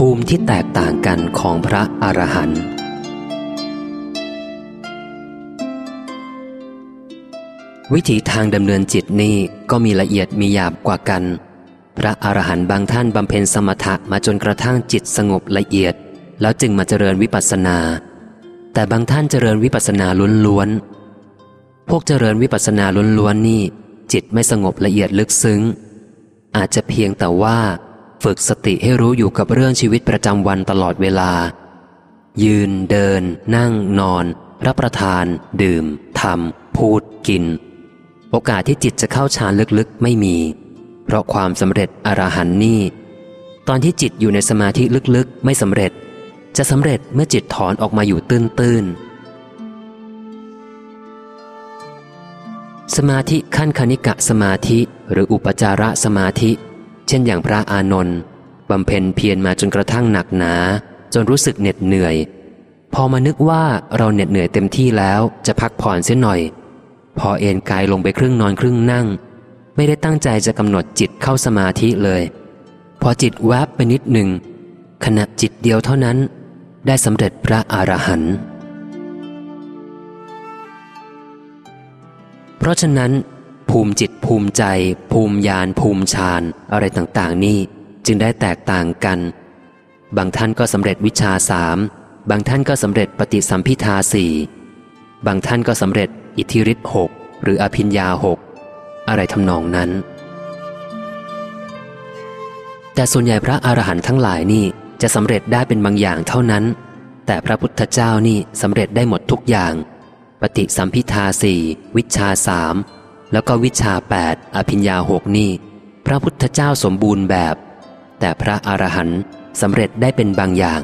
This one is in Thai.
ภูมิที่แตกต่างกันของพระอรหันต์วิถีทางดำเนินจิตนี่ก็มีละเอียดมีหยาบกว่ากัน พระอรหันต์บางท่านบำเพ็ญสมถะมาจนกระทั่งจิตสงบละเอียด แล้วจึงมาเจริญวิปัสสนา แต่บางท่านเจริญวิปัสสนาล้วนๆพวกเจริญวิปัสสนาล้วนๆนี่ จิตไม่สงบละเอียดลึกซึ้ง อาจจะเพียงแต่ว่า ฝึกสติให้รู้อยู่กับเรื่องชีวิตประจำวันตลอดเวลา ยืนเดิน นั่งนอน รับประทาน ดื่มทำพูดกิน โอกาสที่จิตจะเข้าฌานลึกๆ ไม่มี เพราะความสำเร็จอรหันนี่ ตอนที่จิตอยู่ในสมาธิลึกๆ ไม่สำเร็จ จะสำเร็จเมื่อจิตถอนออกมาอยู่ตื้นๆสมาธิขั้นคณิกะสมาธิ หรืออุปจาระสมาธิ เช่นอย่างพระอานนท์บำเพ็ญเพียรมาจนกระทั่งหนักหนา จนรู้สึกเหน็ดเหนื่อย พอมานึกว่าเราเหน็ดเหนื่อยเต็มที่แล้วจะพักผ่อนเสียหน่อย พอเอนกายลงไปครึ่งนอนครึ่งนั่ง ไม่ได้ตั้งใจจะกำหนดจิตเข้าสมาธิเลย พอจิตแวบไปนิดหนึ่งขณะจิตเดียวเท่านั้น ได้สำเร็จพระอรหันต์เพราะฉะนั้น ภูมิจิตภูมิใจ ภูมิญาณภูมิฌานอะไรต่างๆ นี่จึงได้แตกต่างกัน บางท่านก็สำเร็จวิชาสามบางท่านก็สำเร็จปฏิสัมพิทาสี่บางท่านก็สำเร็จอิทธิฤทธิหกหรืออภิญญาหกอะไรทำนองนั้น แต่ส่วนใหญ่พระอรหันต์ทั้งหลายนี่จะสำเร็จได้เป็นบางอย่างเท่านั้น แต่พระพุทธเจ้านี่สำเร็จได้หมดทุกอย่าง ปฏิสัมพิทาสี่วิชาสาม แล้วก็วิชาแปดอภิญญาหกนี่ พระพุทธเจ้าสมบูรณ์แบบ แต่พระอรหันต์สำเร็จได้เป็นบางอย่าง